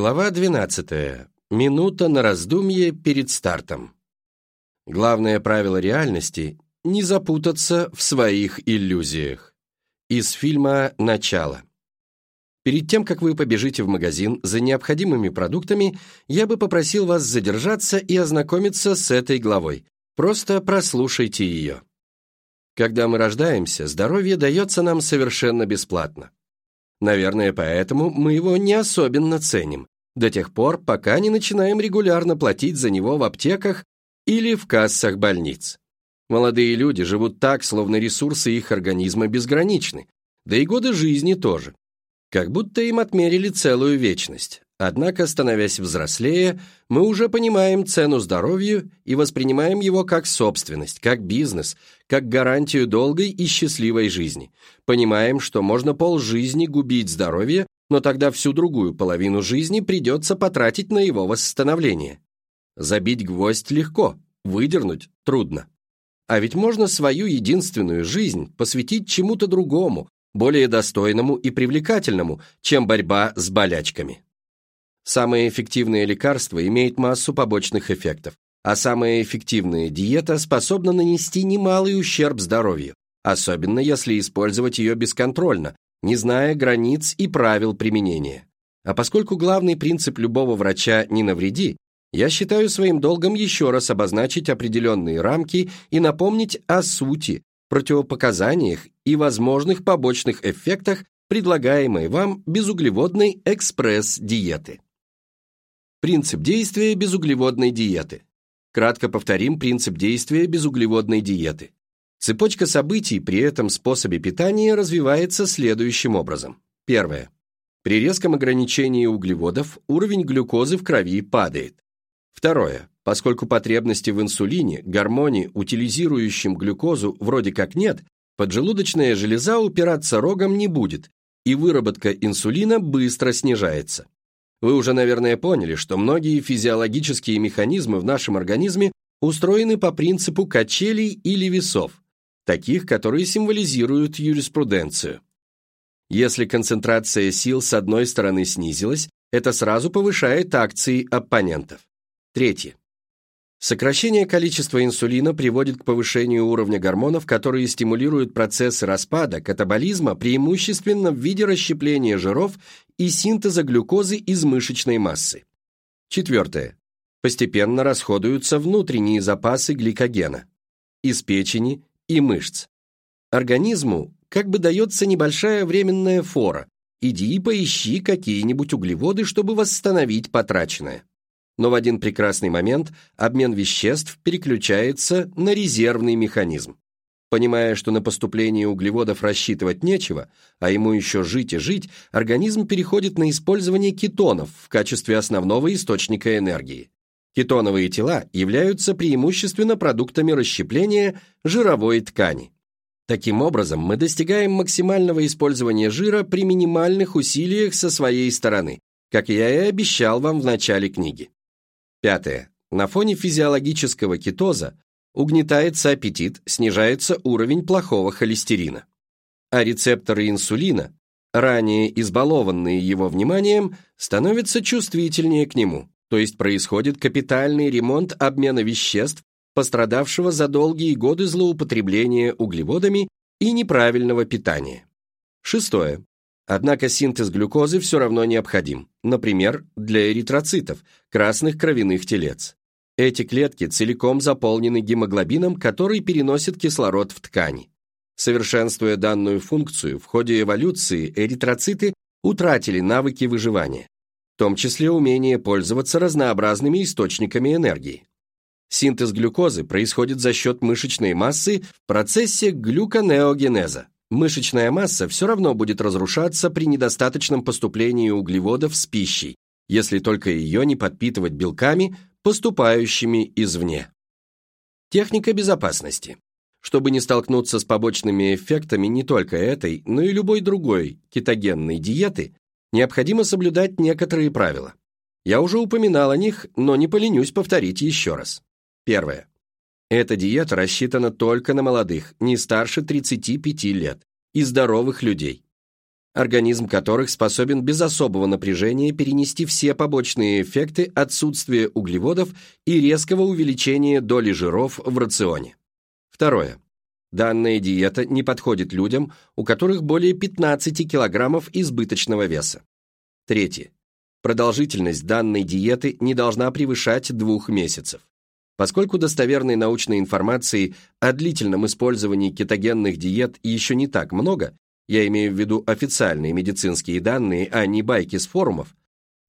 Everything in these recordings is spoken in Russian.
Глава 12. Минута на раздумье перед стартом. Главное правило реальности – не запутаться в своих иллюзиях. Из фильма «Начало». Перед тем, как вы побежите в магазин за необходимыми продуктами, я бы попросил вас задержаться и ознакомиться с этой главой. Просто прослушайте ее. Когда мы рождаемся, здоровье дается нам совершенно бесплатно. Наверное, поэтому мы его не особенно ценим, до тех пор, пока не начинаем регулярно платить за него в аптеках или в кассах больниц. Молодые люди живут так, словно ресурсы их организма безграничны, да и годы жизни тоже. Как будто им отмерили целую вечность. Однако, становясь взрослее, мы уже понимаем цену здоровью и воспринимаем его как собственность, как бизнес, как гарантию долгой и счастливой жизни. Понимаем, что можно полжизни губить здоровье, но тогда всю другую половину жизни придется потратить на его восстановление. Забить гвоздь легко, выдернуть трудно. А ведь можно свою единственную жизнь посвятить чему-то другому, более достойному и привлекательному, чем борьба с болячками. Самое эффективное лекарство имеет массу побочных эффектов, а самая эффективная диета способна нанести немалый ущерб здоровью, особенно если использовать ее бесконтрольно, не зная границ и правил применения. А поскольку главный принцип любого врача «не навреди», я считаю своим долгом еще раз обозначить определенные рамки и напомнить о сути, противопоказаниях и возможных побочных эффектах предлагаемой вам безуглеводной экспресс-диеты. Принцип действия безуглеводной диеты. Кратко повторим принцип действия безуглеводной диеты. Цепочка событий при этом способе питания развивается следующим образом. Первое. При резком ограничении углеводов уровень глюкозы в крови падает. Второе. Поскольку потребности в инсулине, гормоне, утилизирующем глюкозу, вроде как нет, поджелудочная железа упираться рогом не будет, и выработка инсулина быстро снижается. Вы уже, наверное, поняли, что многие физиологические механизмы в нашем организме устроены по принципу качелей или весов, таких, которые символизируют юриспруденцию. Если концентрация сил с одной стороны снизилась, это сразу повышает акции оппонентов. Третье. Сокращение количества инсулина приводит к повышению уровня гормонов, которые стимулируют процессы распада, катаболизма, преимущественно в виде расщепления жиров и синтеза глюкозы из мышечной массы. Четвертое. Постепенно расходуются внутренние запасы гликогена из печени и мышц. Организму как бы дается небольшая временная фора. Иди и поищи какие-нибудь углеводы, чтобы восстановить потраченное но в один прекрасный момент обмен веществ переключается на резервный механизм. Понимая, что на поступление углеводов рассчитывать нечего, а ему еще жить и жить, организм переходит на использование кетонов в качестве основного источника энергии. Кетоновые тела являются преимущественно продуктами расщепления жировой ткани. Таким образом, мы достигаем максимального использования жира при минимальных усилиях со своей стороны, как я и обещал вам в начале книги. Пятое. На фоне физиологического кетоза угнетается аппетит, снижается уровень плохого холестерина. А рецепторы инсулина, ранее избалованные его вниманием, становятся чувствительнее к нему, то есть происходит капитальный ремонт обмена веществ, пострадавшего за долгие годы злоупотребления углеводами и неправильного питания. Шестое. Однако синтез глюкозы все равно необходим, например, для эритроцитов, красных кровяных телец. Эти клетки целиком заполнены гемоглобином, который переносит кислород в ткани. Совершенствуя данную функцию, в ходе эволюции эритроциты утратили навыки выживания, том числе умение пользоваться разнообразными источниками энергии. Синтез глюкозы происходит за счет мышечной массы в процессе глюконеогенеза. Мышечная масса все равно будет разрушаться при недостаточном поступлении углеводов с пищей, если только ее не подпитывать белками, поступающими извне. Техника безопасности. Чтобы не столкнуться с побочными эффектами не только этой, но и любой другой кетогенной диеты, необходимо соблюдать некоторые правила. Я уже упоминал о них, но не поленюсь повторить еще раз. Первое. Эта диета рассчитана только на молодых, не старше 35 лет, и здоровых людей. организм которых способен без особого напряжения перенести все побочные эффекты отсутствия углеводов и резкого увеличения доли жиров в рационе. Второе. Данная диета не подходит людям, у которых более 15 килограммов избыточного веса. Третье. Продолжительность данной диеты не должна превышать двух месяцев. Поскольку достоверной научной информации о длительном использовании кетогенных диет еще не так много, я имею в виду официальные медицинские данные, а не байки с форумов,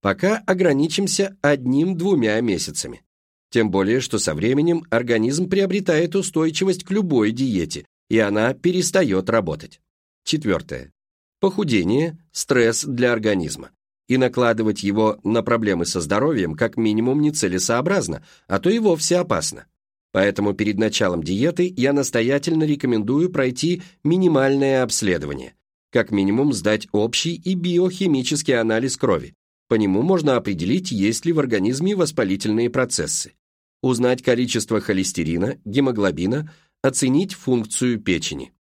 пока ограничимся одним-двумя месяцами. Тем более, что со временем организм приобретает устойчивость к любой диете, и она перестает работать. Четвертое. Похудение – стресс для организма. И накладывать его на проблемы со здоровьем как минимум нецелесообразно, а то и вовсе опасно. Поэтому перед началом диеты я настоятельно рекомендую пройти минимальное обследование. Как минимум сдать общий и биохимический анализ крови. По нему можно определить, есть ли в организме воспалительные процессы. Узнать количество холестерина, гемоглобина, оценить функцию печени.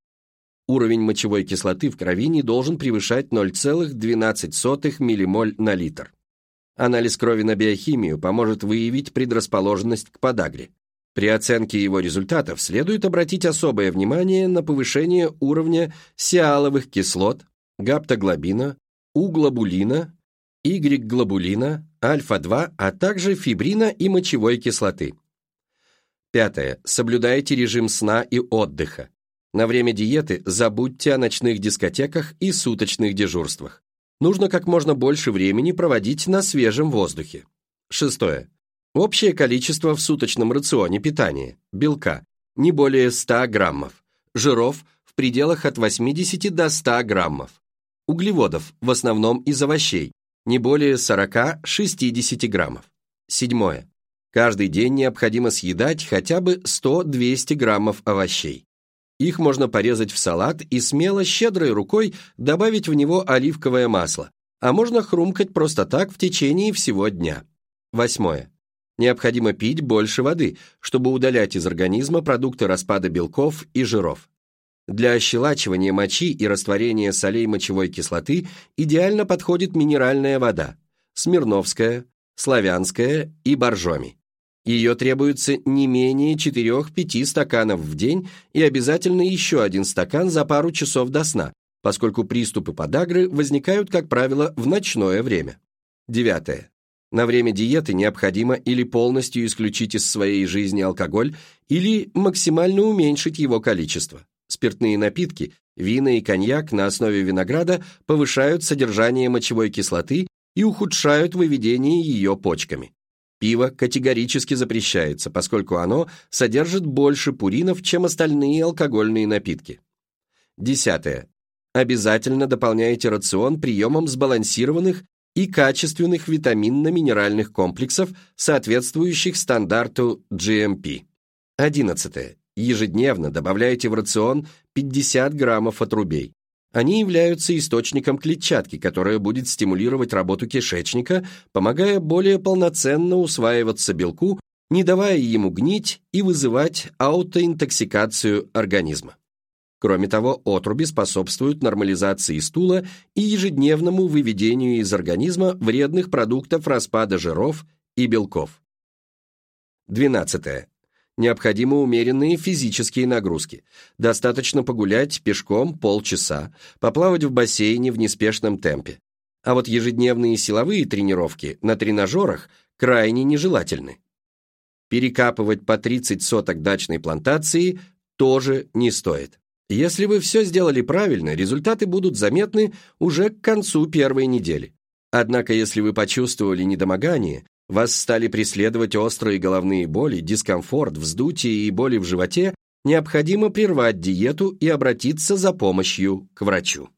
Уровень мочевой кислоты в крови не должен превышать 0,12 ммоль на литр. Анализ крови на биохимию поможет выявить предрасположенность к подагре. При оценке его результатов следует обратить особое внимание на повышение уровня сиаловых кислот, гаптоглобина, углобулина, Y-глобулина, альфа-2, а также фибрина и мочевой кислоты. Пятое. Соблюдайте режим сна и отдыха. На время диеты забудьте о ночных дискотеках и суточных дежурствах. Нужно как можно больше времени проводить на свежем воздухе. Шестое. Общее количество в суточном рационе питания, белка, не более 100 граммов, жиров в пределах от 80 до 100 граммов, углеводов, в основном из овощей, не более 40-60 граммов. Седьмое. Каждый день необходимо съедать хотя бы 100-200 граммов овощей. Их можно порезать в салат и смело, щедрой рукой добавить в него оливковое масло, а можно хрумкать просто так в течение всего дня. Восьмое. Необходимо пить больше воды, чтобы удалять из организма продукты распада белков и жиров. Для ощелачивания мочи и растворения солей мочевой кислоты идеально подходит минеральная вода – Смирновская, Славянская и Боржоми. Ее требуется не менее 4-5 стаканов в день и обязательно еще один стакан за пару часов до сна, поскольку приступы подагры возникают, как правило, в ночное время. Девятое. На время диеты необходимо или полностью исключить из своей жизни алкоголь, или максимально уменьшить его количество. Спиртные напитки, вина и коньяк на основе винограда повышают содержание мочевой кислоты и ухудшают выведение ее почками. Пиво категорически запрещается, поскольку оно содержит больше пуринов, чем остальные алкогольные напитки. Десятое. Обязательно дополняйте рацион приемом сбалансированных и качественных витаминно-минеральных комплексов, соответствующих стандарту GMP. 11. Ежедневно добавляйте в рацион 50 граммов отрубей. Они являются источником клетчатки, которая будет стимулировать работу кишечника, помогая более полноценно усваиваться белку, не давая ему гнить и вызывать аутоинтоксикацию организма. Кроме того, отруби способствуют нормализации стула и ежедневному выведению из организма вредных продуктов распада жиров и белков. 12. Необходимы умеренные физические нагрузки. Достаточно погулять пешком полчаса, поплавать в бассейне в неспешном темпе. А вот ежедневные силовые тренировки на тренажерах крайне нежелательны. Перекапывать по 30 соток дачной плантации тоже не стоит. Если вы все сделали правильно, результаты будут заметны уже к концу первой недели. Однако, если вы почувствовали недомогание, вас стали преследовать острые головные боли, дискомфорт, вздутие и боли в животе, необходимо прервать диету и обратиться за помощью к врачу.